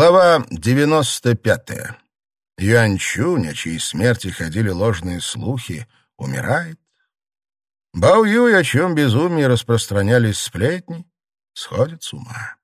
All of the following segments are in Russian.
Глава 95. Юаньчунь, о чьей смерти ходили ложные слухи, умирает. Бао Юй, о чем безумии распространялись сплетни, сходит с ума.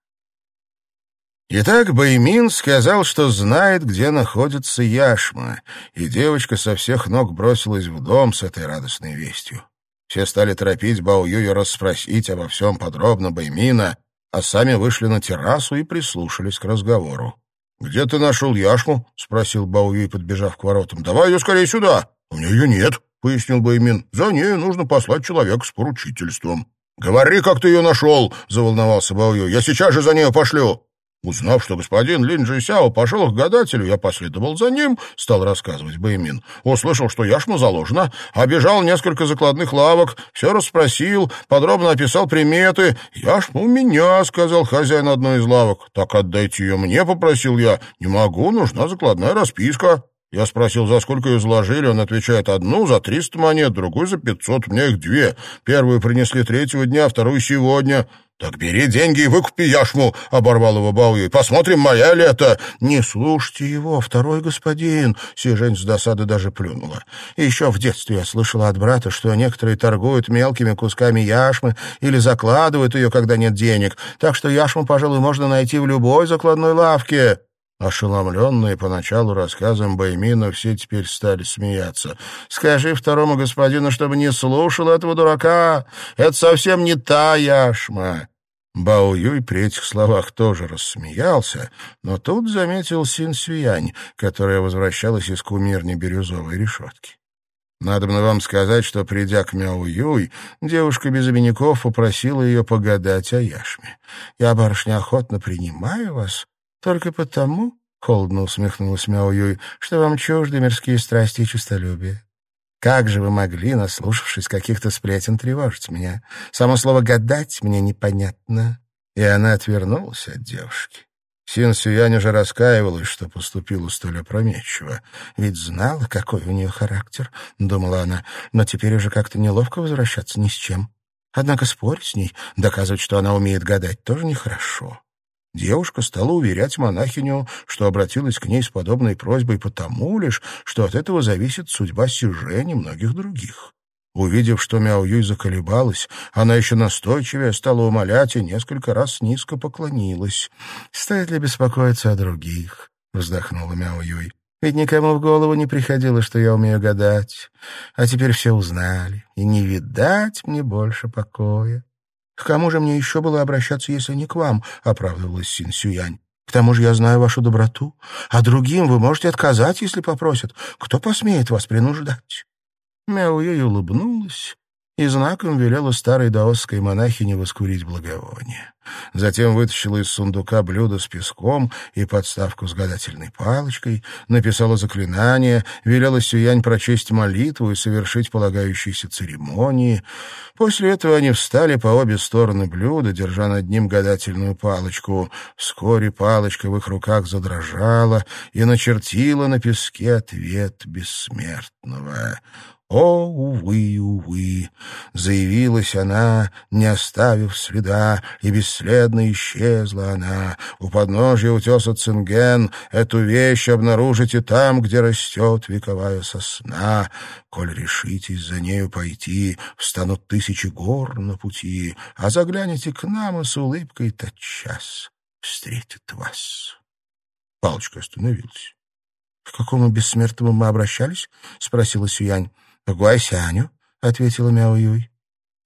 Итак, Бэймин сказал, что знает, где находится Яшма, и девочка со всех ног бросилась в дом с этой радостной вестью. Все стали торопить Бао Юя расспросить обо всем подробно Бэймина, а сами вышли на террасу и прислушались к разговору. «Где ты нашел яшму?» — спросил Бауюй, подбежав к воротам. «Давай ее скорее сюда!» «У меня ее нет», — пояснил Баймин. «За ней нужно послать человека с поручительством». «Говори, как ты ее нашел!» — заволновался Бауюй. «Я сейчас же за нее пошлю!» Узнав, что господин Лин Джи Сяо пошел к гадателю, я последовал за ним, — стал рассказывать Бэймин. Услышал, что яшма заложена, обежал несколько закладных лавок, все расспросил, подробно описал приметы. «Яшма у меня», — сказал хозяин одной из лавок. «Так отдайте ее мне», — попросил я. «Не могу, нужна закладная расписка». Я спросил, за сколько ее заложили, он отвечает, одну за триста монет, другую за пятьсот, у меня их две. Первую принесли третьего дня, вторую сегодня. «Так бери деньги и выкупи яшму», — оборвал его Бауи. «Посмотрим, моя ли это». «Не слушайте его, второй господин», — Сижень с досады даже плюнула. «Еще в детстве я слышала от брата, что некоторые торгуют мелкими кусками яшмы или закладывают ее, когда нет денег, так что яшму, пожалуй, можно найти в любой закладной лавке». Ошеломленные поначалу рассказом Баймина все теперь стали смеяться. «Скажи второму господину, чтобы не слушал этого дурака. Это совсем не та яшма». Бао Юй при этих словах тоже рассмеялся, но тут заметил Син Сюянь, которая возвращалась из кумирни бирюзовой решетки. Надо мне вам сказать, что, придя к Мяу Юй, девушка без обиняков попросила ее погадать о яшме. «Я, барышня, охотно принимаю вас, только потому, — холодно усмехнулась Мяо Юй, — что вам чужды мирские страсти и честолюбие. Как же вы могли, наслушавшись каких-то сплетен, тревожить меня? Само слово «гадать» мне непонятно. И она отвернулась от девушки. Син Сюянь уже раскаивалась, что поступила столь опрометчиво. Ведь знала, какой у нее характер, — думала она, — но теперь уже как-то неловко возвращаться ни с чем. Однако спорить с ней, доказывать, что она умеет гадать, тоже нехорошо. Девушка стала уверять монахиню, что обратилась к ней с подобной просьбой потому лишь, что от этого зависит судьба Сижень и многих других. Увидев, что Мяо Юй заколебалась, она еще настойчивее стала умолять и несколько раз низко поклонилась. «Стоит ли беспокоиться о других?» — вздохнула Мяо Юй. «Ведь никому в голову не приходило, что я умею гадать. А теперь все узнали, и не видать мне больше покоя». «К кому же мне еще было обращаться, если не к вам?» — оправдывалась Син Сюянь. «К тому же я знаю вашу доброту, а другим вы можете отказать, если попросят. Кто посмеет вас принуждать?» Мяу ей улыбнулась и знаком велела старой даосской монахине воскурить благовоние. Затем вытащила из сундука блюдо с песком и подставку с гадательной палочкой, написала заклинание, велела Сюянь прочесть молитву и совершить полагающиеся церемонии. После этого они встали по обе стороны блюда, держа над ним гадательную палочку. Вскоре палочка в их руках задрожала и начертила на песке ответ бессмертного. О, увы, увы! Заявилась она, не оставив следа, и бесследно исчезла она. У подножия утеса Цинген эту вещь обнаружите там, где растет вековая сосна. Коль решитесь за нею пойти, встанут тысячи гор на пути, а загляните к нам и с улыбкой тотчас встретит вас. Палочка остановилась. — К какому бессмертному мы обращались? — спросила Сюянь. — Гуайсяню, — ответила Мяо Юй.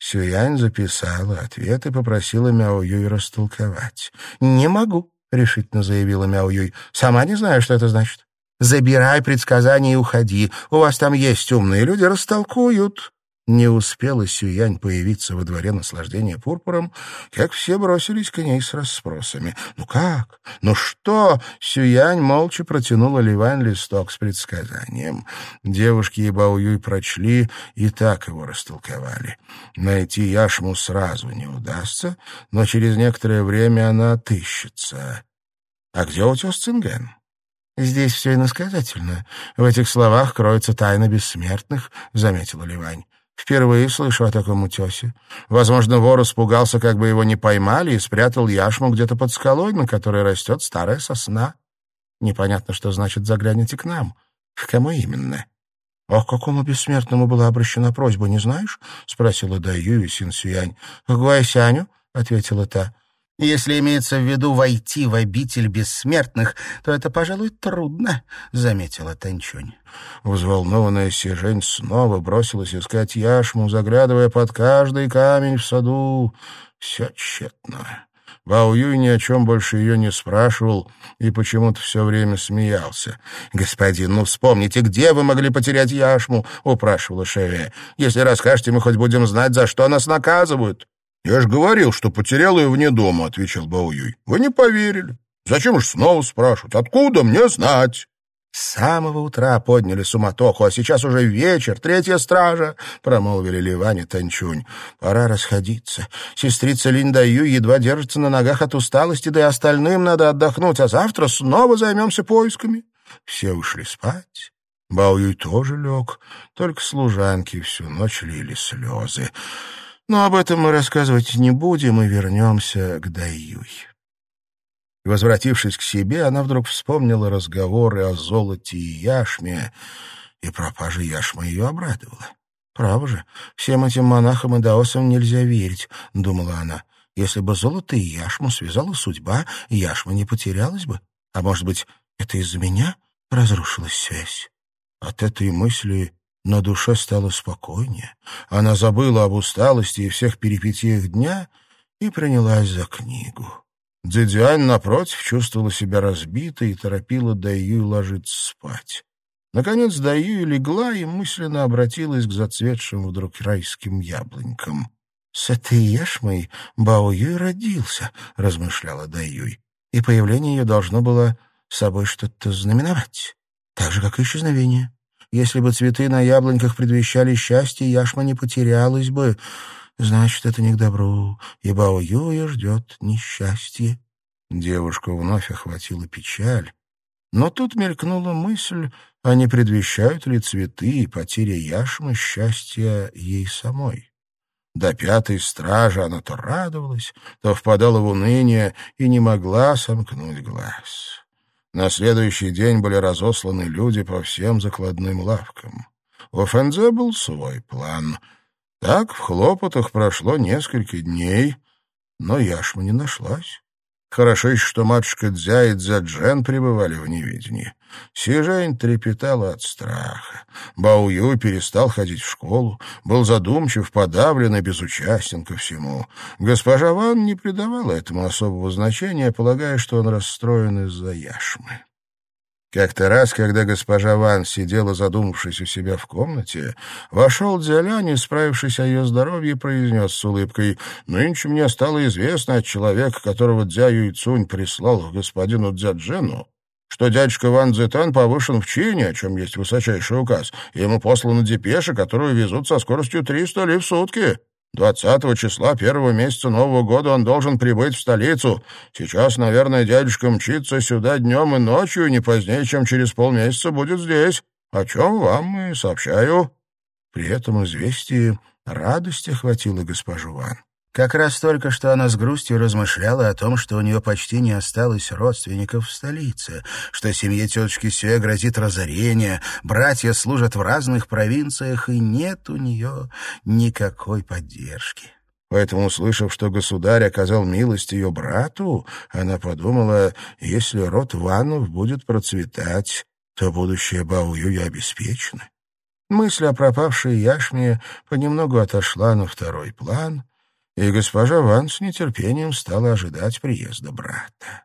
Сюянь записала ответ и попросила Мяо Юй растолковать. — Не могу, — решительно заявила Мяо Юй. — Сама не знаю, что это значит. Забирай предсказания и уходи. У вас там есть умные люди, растолкуют. Не успела Сюянь появиться во дворе наслаждения пурпуром, как все бросились к ней с расспросами. «Ну как? Ну что?» Сюянь молча протянула Ливань листок с предсказанием. Девушки и Баоюй прочли и так его растолковали. Найти яшму сразу не удастся, но через некоторое время она отыщется. «А где утес Цинген?» «Здесь все иносказательно. В этих словах кроется тайна бессмертных», — заметила Ливань. Впервые слышу о таком утесе. Возможно, вор испугался, как бы его не поймали, и спрятал яшму где-то под скалой, на которой растет старая сосна. Непонятно, что значит «загляните к нам». К кому именно? — А к какому бессмертному была обращена просьба, не знаешь? — спросила Даю и Син Сюянь. — К Гуайсяню, — ответила та. Если имеется в виду войти в обитель бессмертных, то это, пожалуй, трудно, — заметила Танчунь. Взволнованная Сижень снова бросилась искать яшму, заглядывая под каждый камень в саду. Все тщетно. Бао Юй ни о чем больше ее не спрашивал и почему-то все время смеялся. «Господин, ну вспомните, где вы могли потерять яшму?» — упрашивала Шеве. «Если расскажете, мы хоть будем знать, за что нас наказывают». «Я же говорил, что потерял ее вне дома», — отвечал Баоюй. «Вы не поверили. Зачем же снова спрашивать? Откуда мне знать?» «С самого утра подняли суматоху, а сейчас уже вечер, третья стража», — промолвили Ливань и Танчунь. «Пора расходиться. Сестрица Линдаю едва держится на ногах от усталости, да и остальным надо отдохнуть, а завтра снова займемся поисками». Все ушли спать. Баоюй тоже лег, только служанки всю ночь лили слезы. Но об этом мы рассказывать не будем и вернемся к Даюй. Возвратившись к себе, она вдруг вспомнила разговоры о золоте и яшме, и пропажа яшмы ее обрадовала. «Право же, всем этим монахам и даосам нельзя верить», — думала она. «Если бы золото и яшму связала судьба, яшма не потерялась бы. А может быть, это из-за меня разрушилась связь?» От этой мысли на душе стало спокойнее. Она забыла об усталости и всех перипетиях дня и принялась за книгу. Дзидзюань, напротив, чувствовала себя разбитой и торопила Даю ложиться спать. Наконец Даю легла и мысленно обратилась к зацветшим вдруг райским яблонькам. «С этой яшмой Бао Юй родился», — размышляла Даюй, «и появление ее должно было собой что-то знаменовать, так же, как и исчезновение. Если бы цветы на яблоньках предвещали счастье, яшма не потерялась бы. Значит, это не к добру, и Бао Юя ждет несчастье. Девушку вновь охватила печаль. Но тут мелькнула мысль, а не предвещают ли цветы и потеря яшмы счастья ей самой. До пятой стражи она то радовалась, то впадала в уныние и не могла сомкнуть глаз. На следующий день были разосланы люди по всем закладным лавкам. У Фензе был свой план. Так в хлопотах прошло несколько дней, но яшма не нашлась. Хорошо еще, что матушка Дзя и Дзяджен пребывали в неведении. Сижень трепетала от страха. Бао Ю перестал ходить в школу, был задумчив, подавлен и безучастен ко всему. Госпожа Ван не придавала этому особого значения, полагая, что он расстроен из-за яшмы. Как-то раз, когда госпожа Ван сидела, задумавшись у себя в комнате, вошел Дзялянь и, справившись о ее здоровье, произнес с улыбкой, «Нынче мне стало известно от человека, которого Дзя Юйцунь прислал к господину Дзяджену, что дядюшка Ван Цзэтан повышен в чине, о чем есть высочайший указ, и ему послана депеша, которую везут со скоростью 300 ли в сутки». Двадцатого числа первого месяца Нового года он должен прибыть в столицу. Сейчас, наверное, дядюшка мчится сюда днем и ночью, не позднее, чем через полмесяца будет здесь. О чем вам и сообщаю». При этом известии радость охватила госпожу Ван. Как раз только что она с грустью размышляла о том, что у нее почти не осталось родственников в столице, что семье тетушки Сюэ грозит разорение, братья служат в разных провинциях, и нет у нее никакой поддержки. Поэтому, услышав, что государь оказал милость ее брату, она подумала, если род Ванов будет процветать, то будущее Баую обеспечено. Мысль о пропавшей яшме понемногу отошла на второй план — и госпожа Ван с нетерпением стала ожидать приезда брата.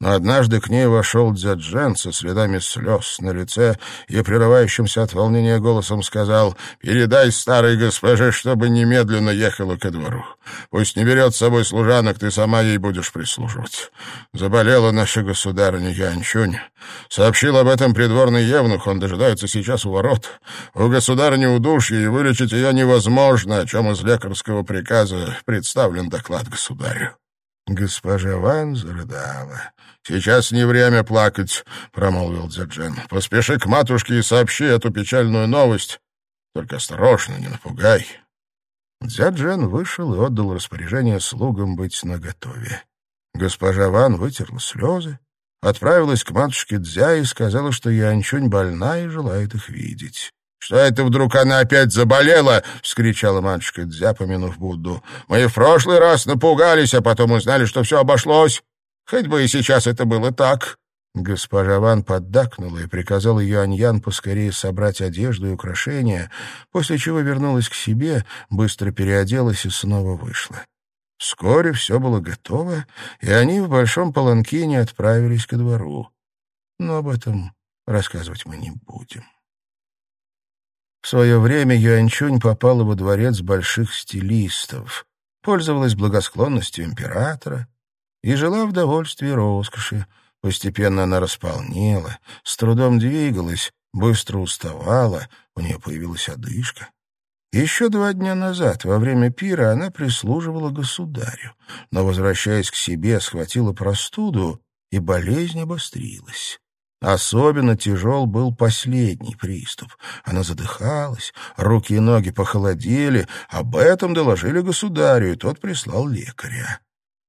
Но однажды к ней вошел Дзяджен со следами слез на лице и прерывающимся от волнения голосом сказал «Передай старой госпоже, чтобы немедленно ехала ко двору. Пусть не берет с собой служанок, ты сама ей будешь прислуживать. Заболела наша государыня Янчунь. Сообщил об этом придворный евнух, он дожидается сейчас у ворот. У государыни удушье, и вылечить ее невозможно, о чем из лекарского приказа представлен доклад государю». Госпожа Ван зарыдала. «Сейчас не время плакать», — промолвил Дзяджен. «Поспеши к матушке и сообщи эту печальную новость. Только осторожно, не напугай». Дзяджен вышел и отдал распоряжение слугам быть наготове. Госпожа Ван вытерла слезы отправилась к матушке Дзя и сказала, что Янчунь больна и желает их видеть. «Что это вдруг она опять заболела?» — вскричала матушка Дзя, помянув Будду. «Мы в прошлый раз напугались, а потом узнали, что все обошлось. Хоть бы и сейчас это было так». Госпожа Ван поддакнула и приказала Юань-Ян поскорее собрать одежду и украшения, после чего вернулась к себе, быстро переоделась и снова вышла. Вскоре все было готово, и они в большом паланкине отправились ко двору. Но об этом рассказывать мы не будем. Свое время Юаньчунь попала во дворец больших стилистов, пользовалась благосклонностью императора и жила в довольстве и роскоши. Постепенно она располнела, с трудом двигалась, быстро уставала, у нее появилась одышка. Еще два дня назад, во время пира, она прислуживала государю, но, возвращаясь к себе, схватила простуду, и болезнь обострилась. Особенно тяжел был последний приступ. Она задыхалась, руки и ноги похолодели. Об этом доложили государю, и тот прислал лекаря.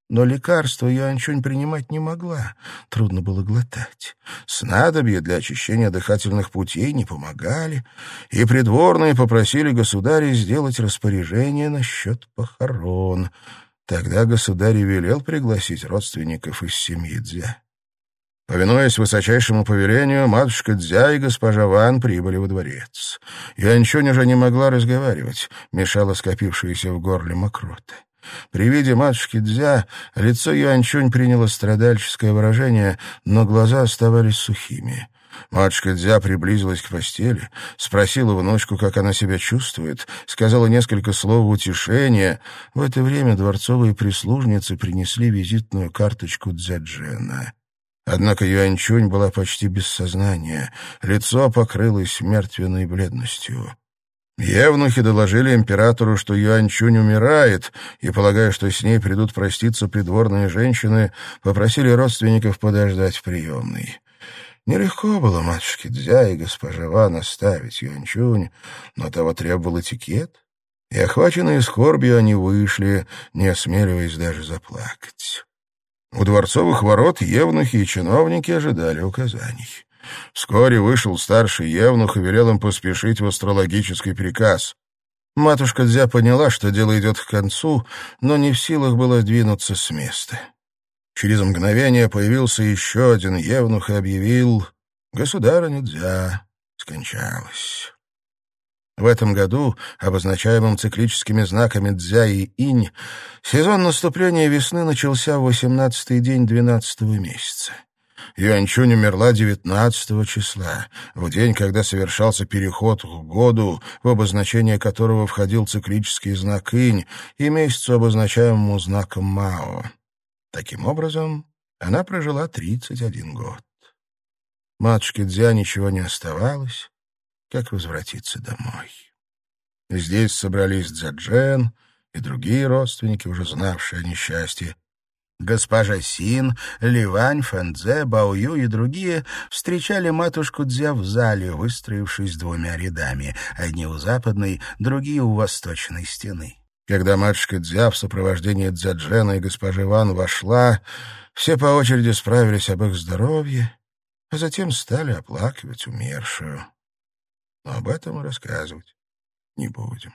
Но лекарства Юанчунь принимать не могла, трудно было глотать. Снадобья для очищения дыхательных путей не помогали, и придворные попросили государя сделать распоряжение насчет похорон. Тогда государь велел пригласить родственников из семьи Дзя. Повинуясь высочайшему повелению, матушка Дзя и госпожа Ван прибыли во дворец. Янчунь уже не могла разговаривать, мешала скопившаяся в горле мокрота. При виде матушки Дзя лицо Юанчунь приняло страдальческое выражение, но глаза оставались сухими. Матушка Дзя приблизилась к постели, спросила внучку, как она себя чувствует, сказала несколько слов утешения. В это время дворцовые прислужницы принесли визитную карточку Дзяджена. Однако Юанчунь была почти без сознания, лицо покрылось мертвенной бледностью. Евнухи доложили императору, что Юаньчунь умирает, и, полагая, что с ней придут проститься придворные женщины, попросили родственников подождать в приемной. Нелегко было матушке Дзя и госпоже Ван оставить Юаньчунь, но того требовал этикет, и, охваченные скорбью, они вышли, не осмеливаясь даже заплакать. У дворцовых ворот евнухи и чиновники ожидали указаний. Вскоре вышел старший евнух и велел им поспешить в астрологический приказ. Матушка Дзя поняла, что дело идет к концу, но не в силах было двинуться с места. Через мгновение появился еще один евнух и объявил «Государыня Дзя скончалась». В этом году, обозначаемым циклическими знаками Дзя и Инь, сезон наступления весны начался в восемнадцатый день двенадцатого месяца. Юаньчунь умерла 19 числа, в день, когда совершался переход к году, в обозначение которого входил циклический знак Инь и месяцу, обозначаемому знаком Мао. Таким образом, она прожила 31 год. Матушке Дзя ничего не оставалось, как возвратиться домой. Здесь собрались Дзяджен и другие родственники, уже знавшие о несчастье. Госпожа Син, Ливань, Фэнзе, Баою и другие встречали матушку Дзя в зале, выстроившись двумя рядами, одни у западной, другие у восточной стены. Когда матушка Дзя в сопровождении Дзяджена и госпожи Ван вошла, все по очереди справились об их здоровье, а затем стали оплакивать умершую но об этом рассказывать не будем.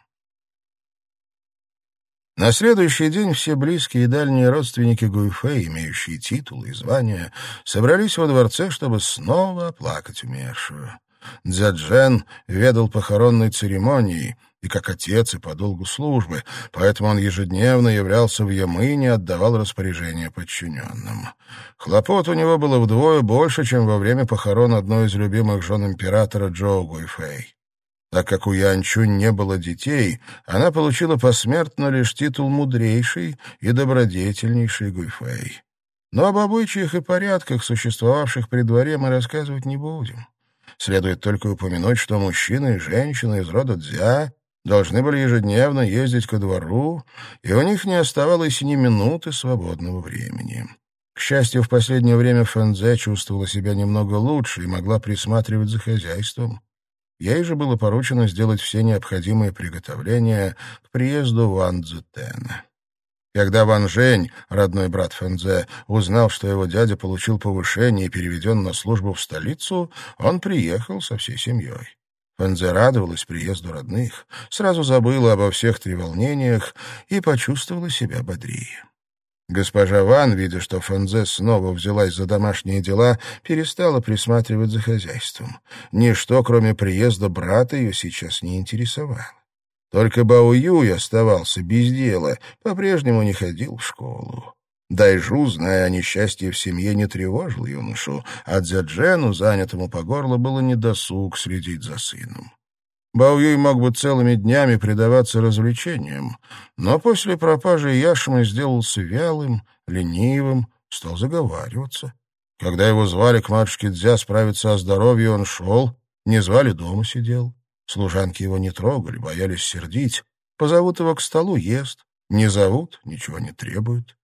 На следующий день все близкие и дальние родственники Гуйфэ, имеющие титулы и звания, собрались во дворце, чтобы снова оплакать умершую. Дзяджен ведал похоронной церемонией, и как отец, и по долгу службы, поэтому он ежедневно являлся в Ямыне и отдавал распоряжения подчиненным. Хлопот у него было вдвое больше, чем во время похорон одной из любимых жен императора Джоу Гуйфэй. Так как у Янчунь не было детей, она получила посмертно лишь титул мудрейшей и добродетельнейшей Гуйфэй. Но об обычаях и порядках, существовавших при дворе, мы рассказывать не будем. Следует только упомянуть, что мужчины и женщины из рода Дзя должны были ежедневно ездить ко двору, и у них не оставалось ни минуты свободного времени. К счастью, в последнее время Фэнзе чувствовала себя немного лучше и могла присматривать за хозяйством. Ей же было поручено сделать все необходимые приготовления к приезду Ван Цзютена. Когда Ван Жень, родной брат Фэнзе, узнал, что его дядя получил повышение и переведен на службу в столицу, он приехал со всей семьей. Фэнзе радовалась приезду родных, сразу забыла обо всех треволнениях и почувствовала себя бодрее. Госпожа Ван, видя, что Фэнзе снова взялась за домашние дела, перестала присматривать за хозяйством. Ничто, кроме приезда брата, ее сейчас не интересовало. Только Бао Юй оставался без дела, по-прежнему не ходил в школу. Дайжу, зная о несчастье в семье, не тревожил юношу, а Дзяджену, занятому по горло, было недосуг следить за сыном. Бао мог бы целыми днями предаваться развлечениям, но после пропажи Яшмы сделался вялым, ленивым, стал заговариваться. Когда его звали к матушке Дзя справиться о здоровье, он шел, не звали, дома сидел. Служанки его не трогали, боялись сердить. Позовут его к столу — ест. Не зовут — ничего не требуют.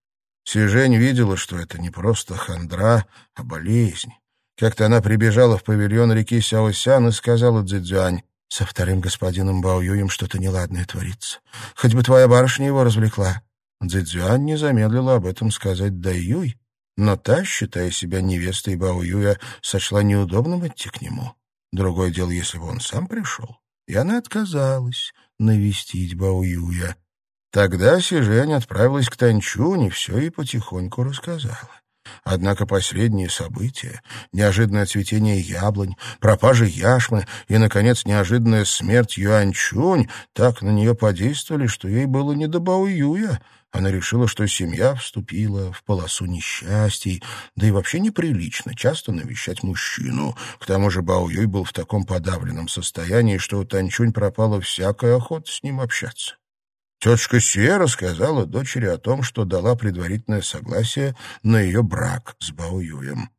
Сижень видела, что это не просто хандра, а болезнь. Как-то она прибежала в павильон реки Сяосян и сказала Цзэцзюань, «Со вторым господином Баоюем что-то неладное творится. Хоть бы твоя барышня его развлекла». Цзэцзюань не замедлила об этом сказать Даюй, но та, считая себя невестой Баоюя, сочла неудобным идти к нему. Другое дело, если бы он сам пришел. И она отказалась навестить Баоюя. Тогда Сижень отправилась к Танчунь и все ей потихоньку рассказала. Однако последние события, неожиданное цветение яблонь, пропажа яшмы и, наконец, неожиданная смерть Юанчунь так на нее подействовали, что ей было не до Баоюя, она решила, что семья вступила в полосу несчастий, да и вообще неприлично часто навещать мужчину. К тому же Бао Юй был в таком подавленном состоянии, что у Танчунь пропала всякая охота с ним общаться. Тетушка Сюэ рассказала дочери о том, что дала предварительное согласие на ее брак с Бао Юем.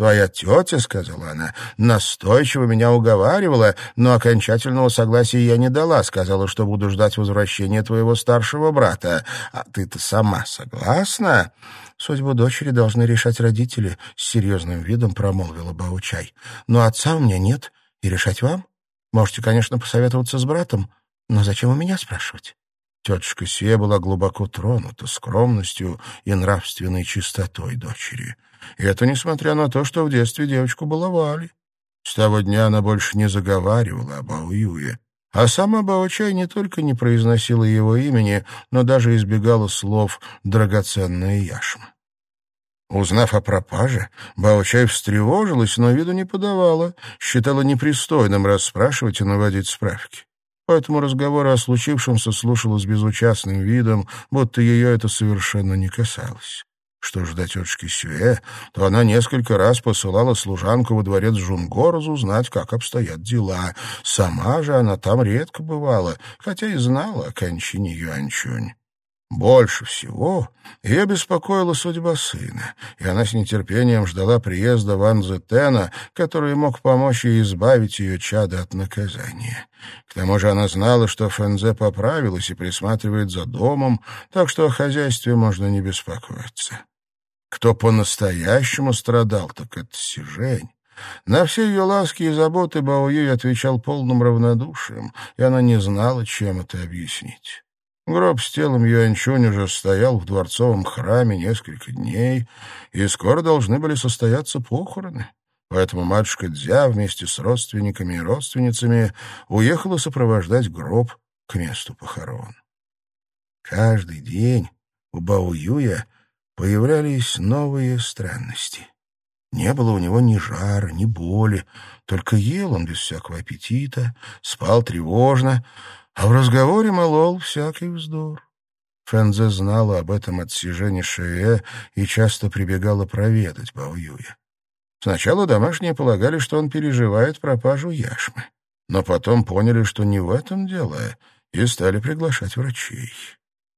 «Твоя тетя, — сказала она, — настойчиво меня уговаривала, но окончательного согласия я не дала. Сказала, что буду ждать возвращения твоего старшего брата. А ты-то сама согласна?» «Судьбу дочери должны решать родители», — с серьезным видом промолвила Баучай. «Но отца у меня нет, и решать вам. Можете, конечно, посоветоваться с братом, но зачем у меня спрашивать?» Тетушка Сия была глубоко тронута скромностью и нравственной чистотой дочери. И это несмотря на то, что в детстве девочку баловали. С того дня она больше не заговаривала об Ауюе. А сама Баочай не только не произносила его имени, но даже избегала слов «драгоценная яшма». Узнав о пропаже, Баочай встревожилась, но виду не подавала, считала непристойным расспрашивать и наводить справки. Поэтому разговоры о случившемся слушала с безучастным видом, будто ее это совершенно не касалось. Что ж до тетушки Сюэ, то она несколько раз посылала служанку во дворец Жунгор узнать, как обстоят дела. Сама же она там редко бывала, хотя и знала о кончине Юанчунь. Больше всего ее беспокоила судьба сына, и она с нетерпением ждала приезда Ван Зетена, который мог помочь ей избавить ее чада от наказания. К тому же она знала, что Фэнзе поправилась и присматривает за домом, так что о хозяйстве можно не беспокоиться. Кто по-настоящему страдал, так это Сижень. На все ее ласки и заботы Баоюй отвечал полным равнодушием, и она не знала, чем это объяснить. Гроб с телом Юаньчунь уже стоял в дворцовом храме несколько дней, и скоро должны были состояться похороны. Поэтому матушка Дзя вместе с родственниками и родственницами уехала сопровождать гроб к месту похорон. Каждый день у Бао Юя появлялись новые странности. Не было у него ни жара, ни боли, только ел он без всякого аппетита, спал тревожно, а в разговоре молол всякий вздор. Фэнзе знала об этом от Сижени Шее и часто прибегала проведать Баоюя. Сначала домашние полагали, что он переживает пропажу яшмы, но потом поняли, что не в этом дело, и стали приглашать врачей.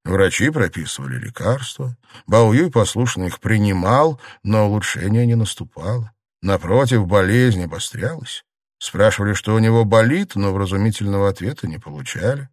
Врачи прописывали лекарства. Баоюй послушно их принимал, но улучшения не наступало. Напротив, болезнь обострялась. Спрашивали, что у него болит, но вразумительного ответа не получали.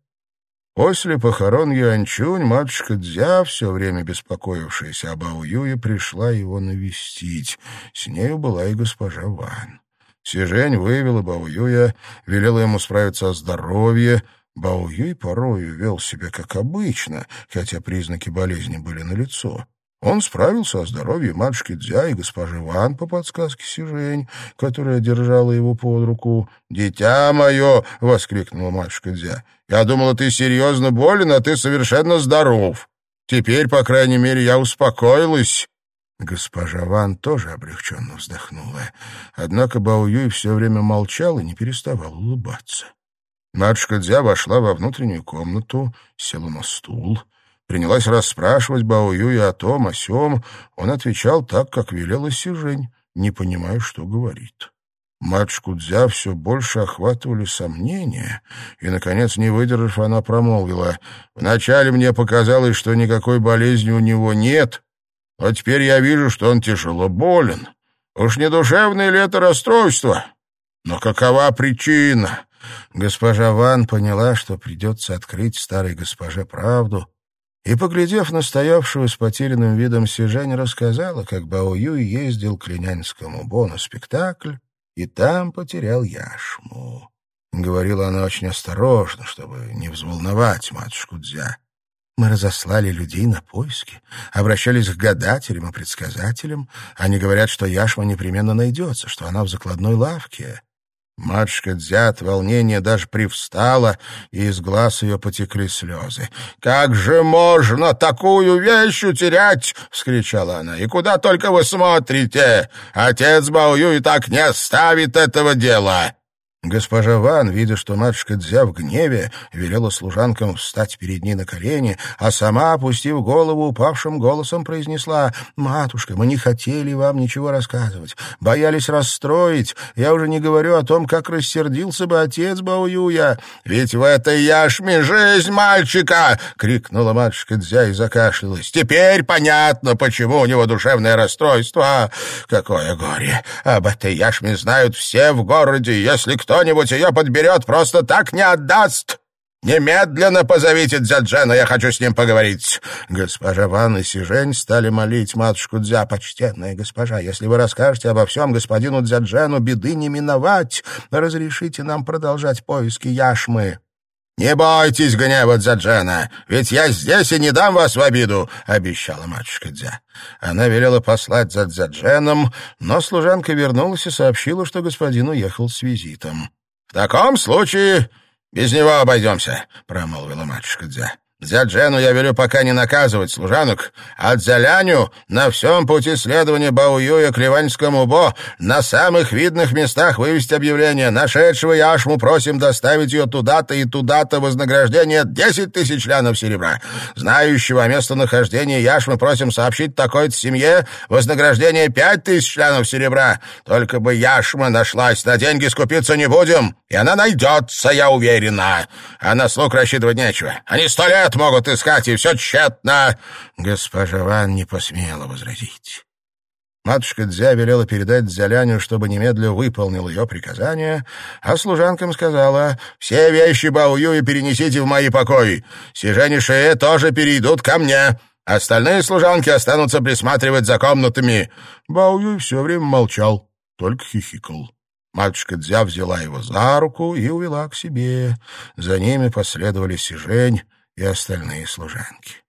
После похорон Юанчунь матушка Дзя, все время беспокоившаяся об Ауюе, пришла его навестить. С нею была и госпожа Ван. Сижень вывела Баоюя, велела ему справиться о здоровье, Бао Юй порою вел себя как обычно, хотя признаки болезни были налицо. Он справился о здоровье матушки Дзя и госпожи Ван по подсказке Сижень, которая держала его под руку. «Дитя мое!» — воскликнула матушка Дзя. «Я думала, ты серьезно болен, а ты совершенно здоров. Теперь, по крайней мере, я успокоилась». Госпожа Ван тоже облегченно вздохнула. Однако Бао Юй все время молчал и не переставал улыбаться. Матушка Дзя вошла во внутреннюю комнату, села на стул — принялась расспрашивать Бао Юя о том, о сём. Он отвечал так, как велела Сижень, не понимая, что говорит. Матушку Дзя все больше охватывали сомнения, и, наконец, не выдержав, она промолвила. «Вначале мне показалось, что никакой болезни у него нет, а теперь я вижу, что он тяжело болен. Уж не душевное ли это расстройство? Но какова причина?» Госпожа Ван поняла, что придется открыть старой госпоже правду, и, поглядев на стоявшую с потерянным видом Сижень, рассказала, как Бао Юй ездил к Линянскому Бо на спектакль и там потерял яшму. Говорила она очень осторожно, чтобы не взволновать матушку Дзя. Мы разослали людей на поиски, обращались к гадателям и предсказателям. Они говорят, что яшма непременно найдется, что она в закладной лавке. Матушка Дзя от волнения даже привстала, и из глаз ее потекли слезы. «Как же можно такую вещь утерять?» — вскричала она. «И куда только вы смотрите? Отец Баую и так не оставит этого дела!» Госпожа Ван, видя, что матушка Дзя в гневе, велела служанкам встать перед ней на колени, а сама, опустив голову, упавшим голосом произнесла «Матушка, мы не хотели вам ничего рассказывать, боялись расстроить. Я уже не говорю о том, как рассердился бы отец Баоюя. Ведь в этой яшме жизнь мальчика!» — крикнула матушка Дзя и закашлялась. «Теперь понятно, почему у него душевное расстройство. Какое горе! Об этой яшме знают все в городе, если кто кто-нибудь ее подберет, просто так не отдаст. Немедленно позовите Дзяджена, я хочу с ним поговорить. Госпожа Ван и Сижень стали молить матушку Дзя, почтенная госпожа, если вы расскажете обо всем господину Дзяджену, беды не миновать. Разрешите нам продолжать поиски яшмы. «Не бойтесь гнева Дзяджена, ведь я здесь и не дам вас в обиду», — обещала матушка Дзя. Она велела послать за Дзядженом, но служанка вернулась и сообщила, что господин уехал с визитом. «В таком случае без него обойдемся», — промолвила матушка Дзя. Дзяджену я велю пока не наказывать служанок, а Дзяляню на всем пути следования Баоюя к Ливаньскому Бо на самых видных местах вывести объявление. Нашедшего яшму просим доставить ее туда-то и туда-то вознаграждение десять тысяч лянов серебра. Знающего о местонахождении яшмы просим сообщить такой-то семье вознаграждение пять тысяч лянов серебра. Только бы яшма нашлась, на деньги скупиться не будем, и она найдется, я уверена. А на слуг рассчитывать нечего. Они сто лет могут искать, и все тщетно!» Госпожа Ван не посмела возразить. Матушка Дзя велела передать Дзяляню, чтобы немедленно выполнил ее приказание, а служанкам сказала, «Все вещи Баую перенесите в мои покои. Сижень Шее тоже перейдут ко мне. Остальные служанки останутся присматривать за комнатами». Баую все время молчал, только хихикал. Матушка Дзя взяла его за руку и увела к себе. За ними последовали Сижень и остальные служанки.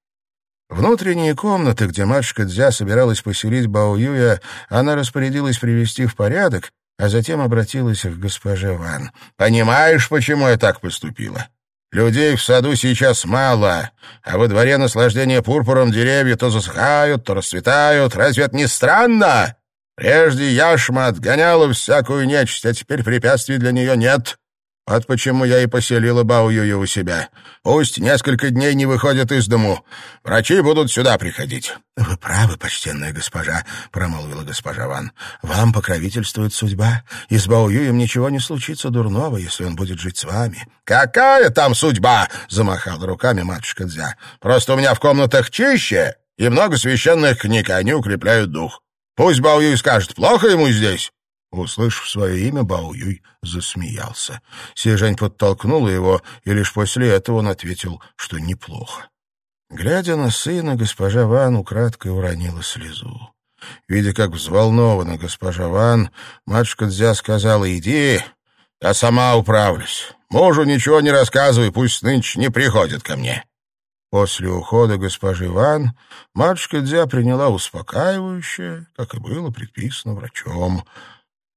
Внутренние комнаты, где матушка Дзя собиралась поселить Бао Юя, она распорядилась привести в порядок, а затем обратилась к госпоже Ван. «Понимаешь, почему я так поступила? Людей в саду сейчас мало, а во дворе наслаждения пурпуром деревья то засыхают, то расцветают. Разве это не странно? Прежде яшма отгоняла всякую нечисть, а теперь препятствий для нее нет. Вот почему я и поселила Баоюю у себя. Пусть несколько дней не выходят из дому. Врачи будут сюда приходить». «Вы правы, почтенная госпожа», — промолвила госпожа Ван. «Вам покровительствует судьба, и с Баоюем ничего не случится дурного, если он будет жить с вами». «Какая там судьба?» — замахала руками матушка Дзя. «Просто у меня в комнатах чище и много священных книг, и они укрепляют дух. Пусть Баоюй скажет, плохо ему здесь, Услышав свое имя, Бао Юй засмеялся. Сежень подтолкнула его, и лишь после этого он ответил, что неплохо. Глядя на сына, госпожа Ван украдкой уронила слезу. Видя, как взволнована госпожа Ван, матушка Дзя сказала «Иди, Я сама управлюсь. Мужу ничего не рассказывай, пусть нынче не приходит ко мне». После ухода госпожи Ван матушка Дзя приняла успокаивающее, как и было предписано врачом,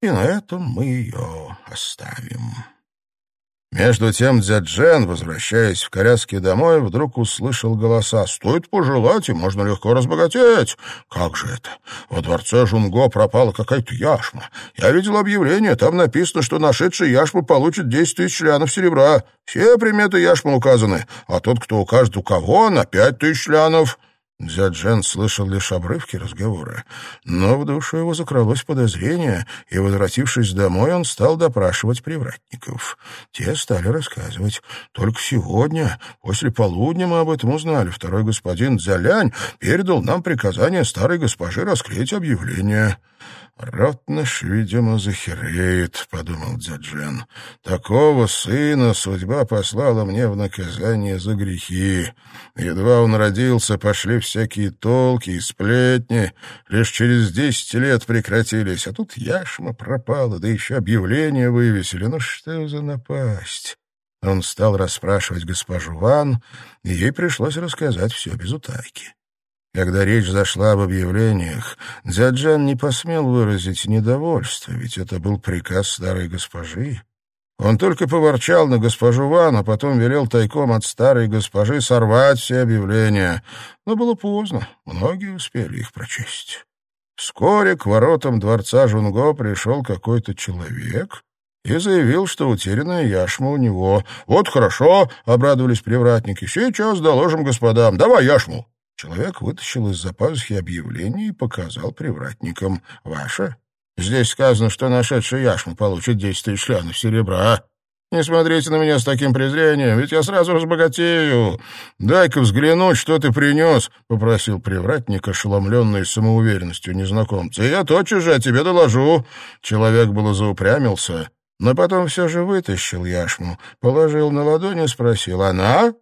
и на этом мы ее оставим. Между тем Дзяджен, возвращаясь в коляске домой, вдруг услышал голоса. «Стоит пожелать, и можно легко разбогатеть!» «Как же это? Во дворце Жунго пропала какая-то яшма. Я видел объявление, там написано, что нашедший яшму получит десять тысяч лянов серебра. Все приметы яшмы указаны, а тот, кто укажет у кого, на пять тысяч лянов». Дзяджен слышал лишь обрывки разговора, но в душу его закрылось подозрение, и, возвратившись домой, он стал допрашивать привратников. Те стали рассказывать. Только сегодня, после полудня, мы об этом узнали. Второй господин Дзялянь передал нам приказание старой госпожи раскрыть объявление. «Рот наш, видимо, захереет», — подумал Дзяджен. «Такого сына судьба послала мне в наказание за грехи. Едва он родился, пошли всякие толки и сплетни. Лишь через десять лет прекратились, а тут яшма пропала, да еще объявление вывесили. Ну что за напасть?» Он стал расспрашивать госпожу Ван, и ей пришлось рассказать все без утайки. Когда речь зашла об объявлениях, Дзяджан не посмел выразить недовольство, ведь это был приказ старой госпожи. Он только поворчал на госпожу Ван, а потом велел тайком от старой госпожи сорвать все объявления. Но было поздно, многие успели их прочесть. Вскоре к воротам дворца Жунго пришел какой-то человек и заявил, что утерянная яшма у него. «Вот хорошо», — обрадовались привратники, — «сейчас доложим господам. Давай яшму». Человек вытащил из-за пазухи объявление и показал привратникам. «Ваше? Здесь сказано, что нашедший яшму получит десять тысяч лянов серебра. Не смотрите на меня с таким презрением, ведь я сразу разбогатею. Дай-ка взглянуть, что ты принес», — попросил привратник, ошеломленный самоуверенностью незнакомца. «Я тотчас же о тебе доложу». Человек было заупрямился, но потом все же вытащил яшму, положил на ладонь и спросил «Она?»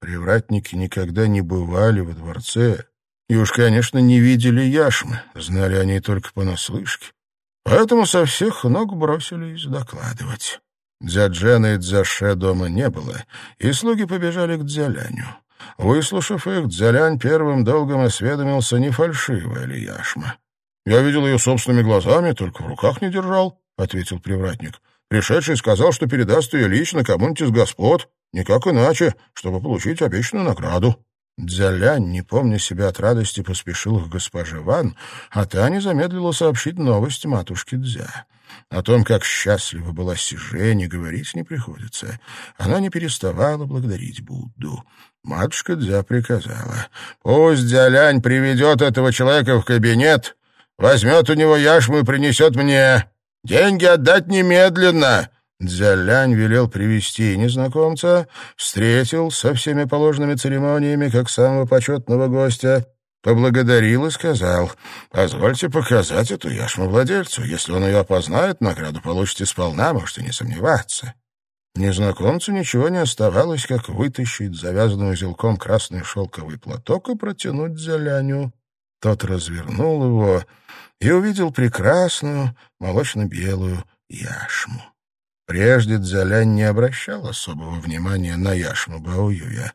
Привратники никогда не бывали во дворце и уж, конечно, не видели яшмы, знали они только понаслышке. Поэтому со всех ног бросились докладывать. Дзяджена и Дзяше дома не было, и слуги побежали к Дзяляню. Выслушав их, Дзялянь первым долгом осведомился, не фальшивая ли яшма. «Я видел ее собственными глазами, только в руках не держал», — ответил привратник. «Пришедший сказал, что передаст ее лично кому-нибудь из господ. Никак иначе, чтобы получить обещанную награду. Дзялянь, не помня себя от радости, поспешил к госпоже Ван, а та не замедлила сообщить новость матушке Дзя. О том, как счастлива была Сижень, говорить не приходится. Она не переставала благодарить Будду. Матушка Дзя приказала. «Пусть Дзялянь приведет этого человека в кабинет, возьмет у него яшму и принесет мне. Деньги отдать немедленно!» Дзялянь велел привести незнакомца, встретил со всеми положенными церемониями, как самого почетного гостя, поблагодарил и сказал, «Позвольте показать эту яшму владельцу. Если он ее опознает, награду получите сполна, можете не сомневаться». Незнакомцу ничего не оставалось, как вытащить завязанный узелком красный шелковый платок и протянуть Дзяляню. Тот развернул его и увидел прекрасную молочно-белую яшму. Прежде Дзялянь не обращал особого внимания на яшму Баоюя,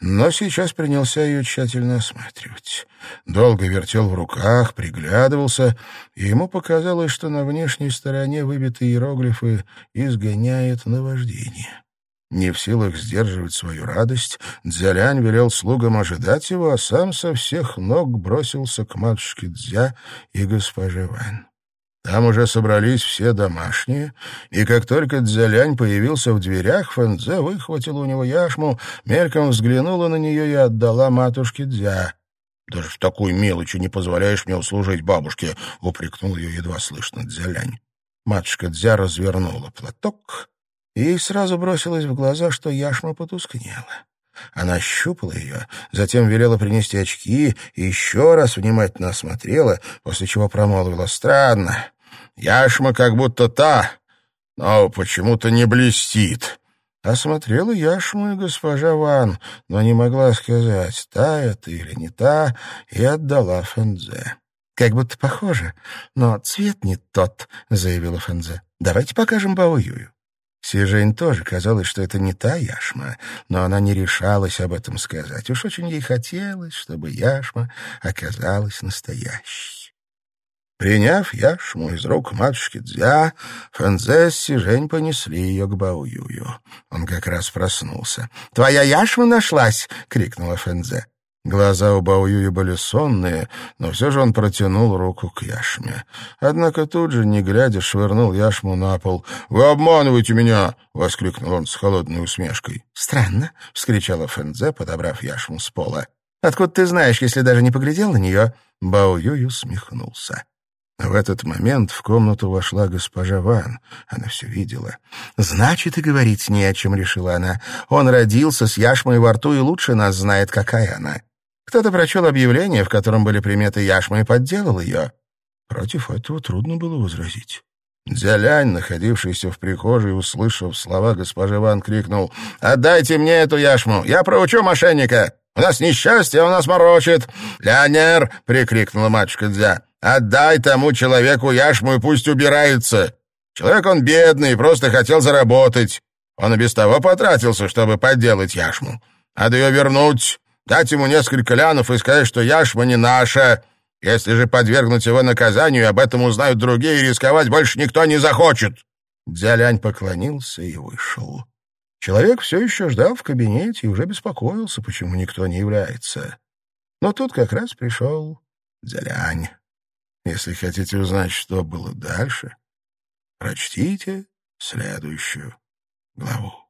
но сейчас принялся ее тщательно осматривать. Долго вертел в руках, приглядывался, и ему показалось, что на внешней стороне выбитые иероглифы изгоняет наваждение. Не в силах сдерживать свою радость, Дзялянь велел слугам ожидать его, а сам со всех ног бросился к матушке Дзя и госпоже Вань. Там уже собрались все домашние, и как только Дзялянь появился в дверях, Фэнзе выхватила у него яшму, мельком взглянула на нее и отдала матушке Дзя. «Даже в такой мелочи не позволяешь мне услужить бабушке», — упрекнул ее едва слышно Дзялянь. Матушка Дзя развернула платок, и ей сразу бросилось в глаза, что яшма потускнела. Она щупала ее, затем велела принести очки и еще раз внимательно осмотрела, после чего промолвила «Странно, Яшма как будто та, но почему-то не блестит. Осмотрела яшму и госпожа Ван, но не могла сказать, та это или не та, и отдала Фэнзе. «Как будто похоже, но цвет не тот», — заявила Фэнзе. «Давайте покажем Бао Юю». Сижень тоже казалось, что это не та яшма, но она не решалась об этом сказать. Уж очень ей хотелось, чтобы яшма оказалась настоящей. Приняв яшму из рук матушки Дзя, Фэнзе с Сижень понесли ее к Баоюю. Он как раз проснулся. «Твоя яшма нашлась!» — крикнула Фэнзе. Глаза у Баоюя были сонные, но все же он протянул руку к яшме. Однако тут же, не глядя, швырнул яшму на пол. «Вы обманываете меня!» — воскликнул он с холодной усмешкой. «Странно!» — вскричала Фэнзе, подобрав яшму с пола. «Откуда ты знаешь, если даже не поглядел на нее?» Баоюй усмехнулся. В этот момент в комнату вошла госпожа Ван. Она все видела. «Значит, и говорить с ней о чем решила она. Он родился с яшмой во рту и лучше нас знает, какая она. Кто-то прочел объявление, в котором были приметы яшмы, и подделал ее. Против этого трудно было возразить. Дзялянь, находившийся в прихожей, услышав слова госпожи Ван, крикнул «Отдайте мне эту яшму! Я проучу мошенника! У нас несчастье, у нас морочит!» «Леонер!» — прикрикнула матушка Дзя. «Отдай тому человеку яшму и пусть убирается! Человек он бедный, просто хотел заработать. Он и без того потратился, чтобы подделать яшму. Надо ее вернуть, дать ему несколько лянов и сказать, что яшма не наша. Если же подвергнуть его наказанию, об этом узнают другие, и рисковать больше никто не захочет». Дзялянь поклонился и вышел. Человек все еще ждал в кабинете и уже беспокоился, почему никто не является. Но тут как раз пришел Дзялянь. Если хотите узнать, что было дальше, прочтите следующую главу.